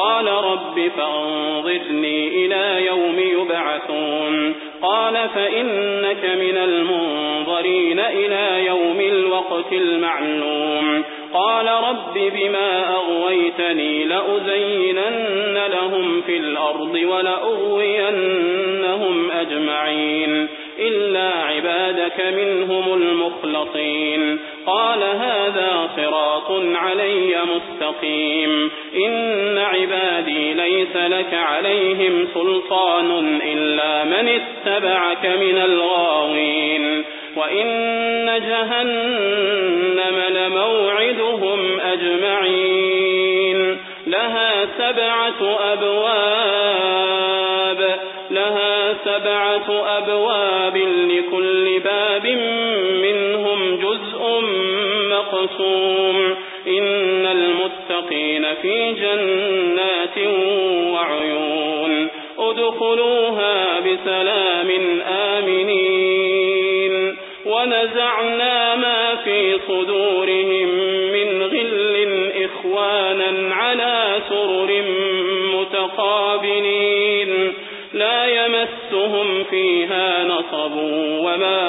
قال رب فأنظرني إلى يوم يبعثون. قال فإنك من المنظرين إلى يوم الوقت المعلوم. قال رب بما أغويتني لأزينن لهم في الأرض ولأغوينهم أجمعين. إلا عبادك منهم المخلصين. قال هذا صراط علي مستقيم. لك عليهم سلطان إلا من اتبعك من الغاوين. وإن جهنم لموعدهم أجمعين. لها سبعة أبواب لها سبعة أبواب لكل باب منهم جزء مقسوم. إن المتقين في جنات وعيون أدخلوها بسلام آمنين ونزعنا ما في صدورهم من غل إخوانا على سرر متقابلين لا يمسهم فيها نصب وما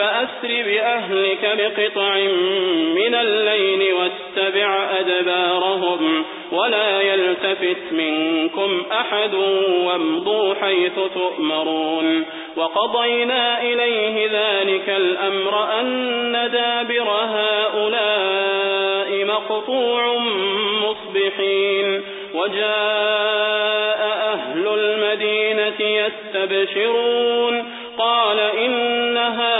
فأسر بأهلك بقطع من الليل واتبع أدبارهم ولا يلتفت منكم أحد وامضوا حيث تؤمرون وقضينا إليه ذلك الأمر أن دابر هؤلاء مقطوع مصبحين وجاء أهل المدينة يستبشرون قال إن هؤلاء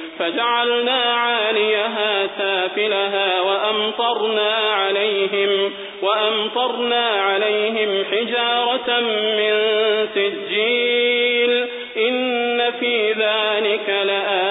فجعلنا عاليها سافلها وأمطرنا عليهم وأمطرنا عليهم حجارة من سجيل إن في ذلك لآيات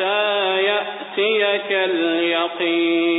حتى يأتيك اليقين.